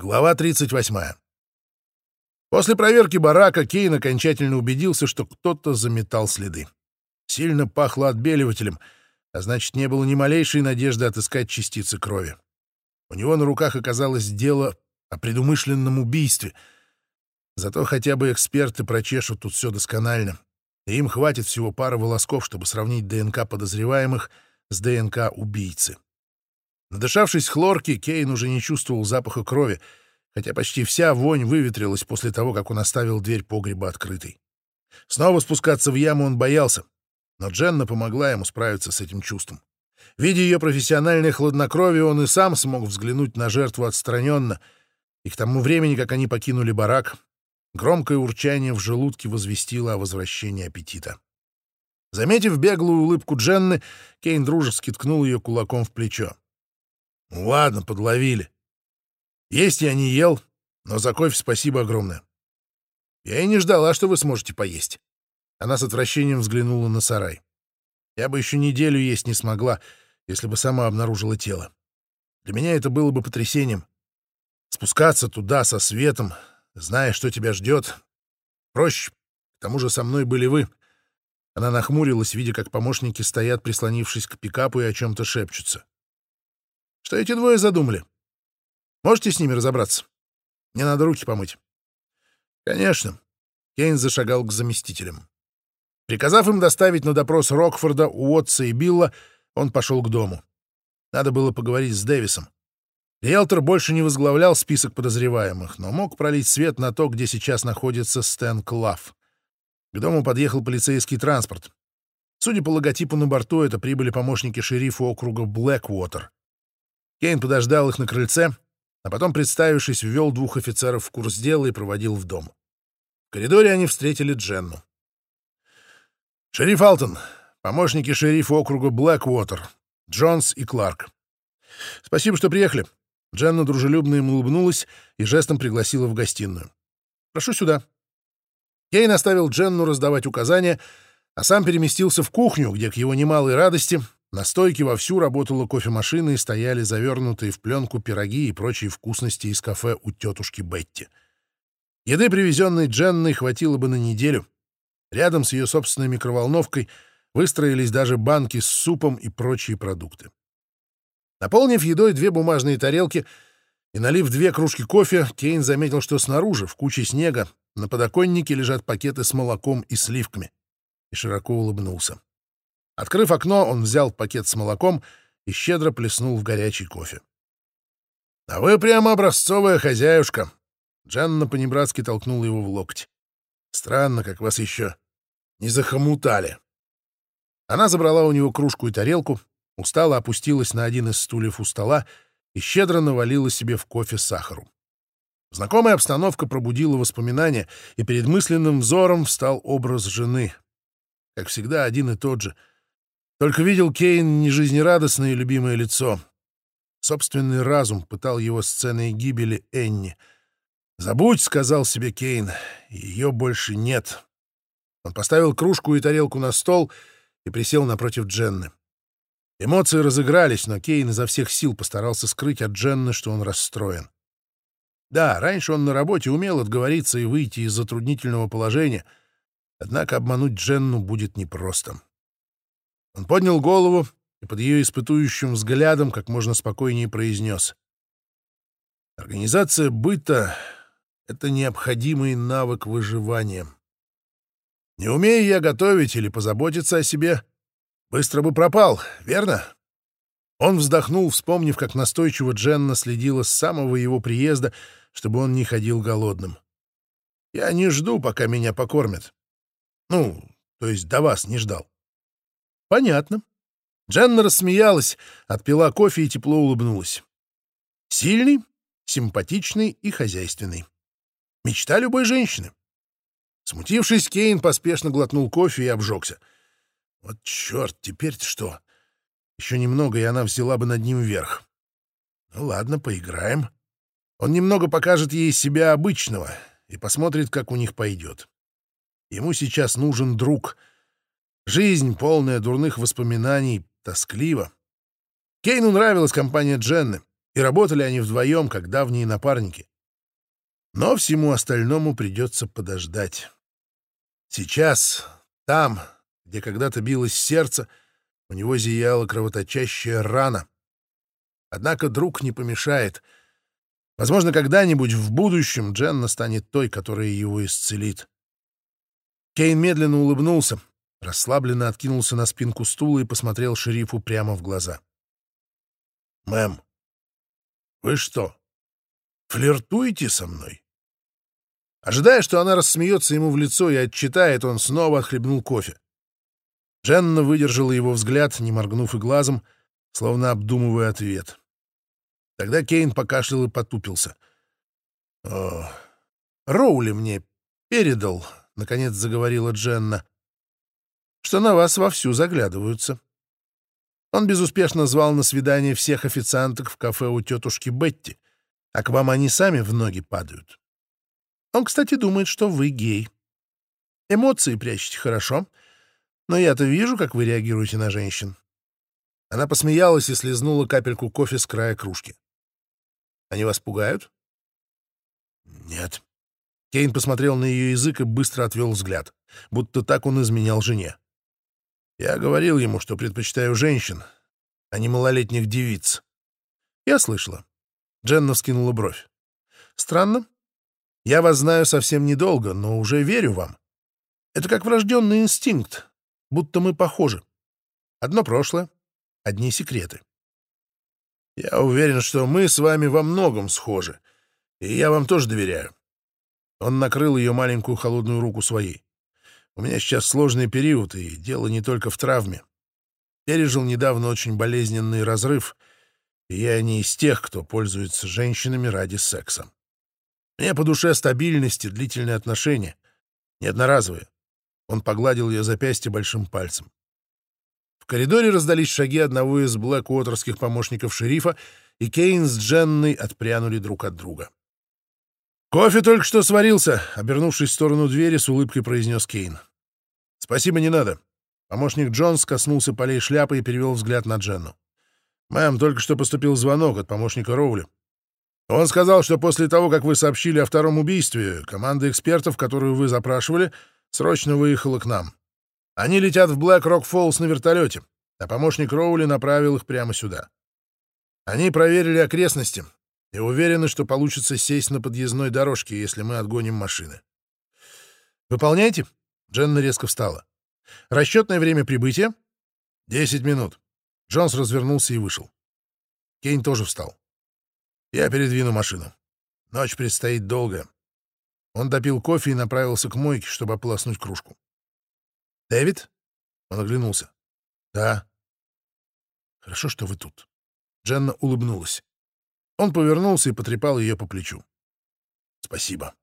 Глава 38. После проверки барака Кейн окончательно убедился, что кто-то заметал следы. Сильно пахло отбеливателем, а значит, не было ни малейшей надежды отыскать частицы крови. У него на руках оказалось дело о предумышленном убийстве. Зато хотя бы эксперты прочешут тут все досконально, и им хватит всего пары волосков, чтобы сравнить ДНК подозреваемых с ДНК убийцы. Надышавшись хлорки, Кейн уже не чувствовал запаха крови, хотя почти вся вонь выветрилась после того, как он оставил дверь погреба открытой. Снова спускаться в яму он боялся, но Дженна помогла ему справиться с этим чувством. Видя ее профессиональное хладнокровие, он и сам смог взглянуть на жертву отстраненно, и к тому времени, как они покинули барак, громкое урчание в желудке возвестило о возвращении аппетита. Заметив беглую улыбку Дженны, Кейн дружески ткнул ее кулаком в плечо. Ну ладно, подловили. Есть я не ел, но за кофе спасибо огромное. Я и не ждала, что вы сможете поесть. Она с отвращением взглянула на сарай. Я бы еще неделю есть не смогла, если бы сама обнаружила тело. Для меня это было бы потрясением. Спускаться туда со светом, зная, что тебя ждет, проще. К тому же со мной были вы. Она нахмурилась, видя, как помощники стоят, прислонившись к пикапу и о чем-то шепчутся. Что эти двое задумали? Можете с ними разобраться? Мне надо руки помыть. Конечно. Кейн зашагал к заместителям. Приказав им доставить на допрос Рокфорда, Уотса и Билла, он пошел к дому. Надо было поговорить с Дэвисом. Риэлтор больше не возглавлял список подозреваемых, но мог пролить свет на то, где сейчас находится Стэн Клафф. К дому подъехал полицейский транспорт. Судя по логотипу на борту, это прибыли помощники шерифа округа Блэквотер. Кейн подождал их на крыльце, а потом, представившись, ввел двух офицеров в курс дела и проводил в дом. В коридоре они встретили Дженну. «Шериф Алтон, помощники шерифа округа Блэквотер, Джонс и Кларк. Спасибо, что приехали». Дженна дружелюбно им улыбнулась и жестом пригласила в гостиную. «Прошу сюда». Кейн оставил Дженну раздавать указания, а сам переместился в кухню, где, к его немалой радости, на стойке вовсю работала кофемашина и стояли завернутые в пленку пироги и прочие вкусности из кафе у тетушки Бетти. Еды, привезенной Дженной, хватило бы на неделю. Рядом с ее собственной микроволновкой выстроились даже банки с супом и прочие продукты. Наполнив едой две бумажные тарелки и налив две кружки кофе, Кейн заметил, что снаружи, в куче снега, на подоконнике лежат пакеты с молоком и сливками, и широко улыбнулся. Открыв окно, он взял пакет с молоком и щедро плеснул в горячий кофе. — А вы прямо образцовая хозяюшка! Джанна по-небратски толкнула его в локоть. — Странно, как вас еще не захомутали. Она забрала у него кружку и тарелку, устало опустилась на один из стульев у стола и щедро навалила себе в кофе сахару. Знакомая обстановка пробудила воспоминания, и перед мысленным взором встал образ жены. Как всегда, один и тот же — только видел Кейн не жизнерадостное и любимое лицо. Собственный разум пытал его сценой гибели Энни. «Забудь», — сказал себе Кейн, — «ее больше нет». Он поставил кружку и тарелку на стол и присел напротив Дженны. Эмоции разыгрались, но Кейн изо всех сил постарался скрыть от Дженны, что он расстроен. Да, раньше он на работе умел отговориться и выйти из затруднительного положения, однако обмануть Дженну будет непросто. Он поднял голову и под ее испытующим взглядом как можно спокойнее произнес. Организация быта — это необходимый навык выживания. Не умея я готовить или позаботиться о себе, быстро бы пропал, верно? Он вздохнул, вспомнив, как настойчиво Дженна следила с самого его приезда, чтобы он не ходил голодным. «Я не жду, пока меня покормят. Ну, то есть до вас не ждал. Понятно. Дженна рассмеялась, отпила кофе и тепло улыбнулась. Сильный, симпатичный и хозяйственный. Мечта любой женщины. Смутившись, Кейн поспешно глотнул кофе и обжегся. Вот черт, теперь-то что? Еще немного, и она взяла бы над ним верх. Ну ладно, поиграем. Он немного покажет ей себя обычного и посмотрит, как у них пойдет. Ему сейчас нужен друг — Жизнь, полная дурных воспоминаний, тосклива. Кейну нравилась компания Дженны, и работали они вдвоем, как давние напарники. Но всему остальному придется подождать. Сейчас, там, где когда-то билось сердце, у него зияла кровоточащая рана. Однако друг не помешает. Возможно, когда-нибудь в будущем Дженна станет той, которая его исцелит. Кейн медленно улыбнулся, расслабленно откинулся на спинку стула и посмотрел шерифу прямо в глаза. «Мэм, вы что, флиртуете со мной?» Ожидая, что она рассмеется ему в лицо и отчитает, он снова отхлебнул кофе. Дженна выдержала его взгляд, не моргнув и глазом, словно обдумывая ответ. Тогда Кейн покашлял и потупился. «О, Роули мне передал», — наконец заговорила Дженна, — «что на вас вовсю заглядываются». Он безуспешно звал на свидание всех официанток в кафе у тетушки Бетти, а к вам они сами в ноги падают. Он, кстати, думает, что вы гей. Эмоции прячете хорошо, но я-то вижу, как вы реагируете на женщин. Она посмеялась и слезнула капельку кофе с края кружки. Они вас пугают? Нет. Кейн посмотрел на ее язык и быстро отвел взгляд, будто так он изменял жене. Я говорил ему, что предпочитаю женщин, а не малолетних девиц. Я слышала. Дженна вскинула бровь. Странно. Я вас знаю совсем недолго, но уже верю вам. Это как врожденный инстинкт, будто мы похожи. Одно прошлое, одни секреты. Я уверен, что мы с вами во многом схожи, и я вам тоже доверяю. Он накрыл ее маленькую холодную руку своей. У меня сейчас сложный период, и дело не только в травме. Пережил недавно очень болезненный разрыв, и я не из тех, кто пользуется женщинами ради секса. Мне по душе стабильность и длительные отношения. Не одноразовые. Он погладил ее запястье большим пальцем. В коридоре раздались шаги одного из блэк-уотерских помощников шерифа, и Кейн с Дженной отпрянули друг от друга. «Кофе только что сварился», — обернувшись в сторону двери, с улыбкой произнес Кейн. «Спасибо, не надо». Помощник Джонс коснулся полей шляпы и перевел взгляд на Дженну. «Мэм, только что поступил звонок от помощника Роули. Он сказал, что после того, как вы сообщили о втором убийстве, команда экспертов, которую вы запрашивали, срочно выехала к нам. Они летят в Блэк-Рок-Фоллс на вертолете, а помощник Роули направил их прямо сюда. Они проверили окрестности и уверены, что получится сесть на подъездной дорожке, если мы отгоним машины. «Выполняйте?» — Дженна резко встала. «Расчетное время прибытия?» «Десять минут». Джонс развернулся и вышел. Кейн тоже встал. Я передвину машину. Ночь предстоит долгая. Он допил кофе и направился к мойке, чтобы ополоснуть кружку. «Дэвид?» Он оглянулся. «Да». «Хорошо, что вы тут». Дженна улыбнулась. Он повернулся и потрепал ее по плечу. «Спасибо».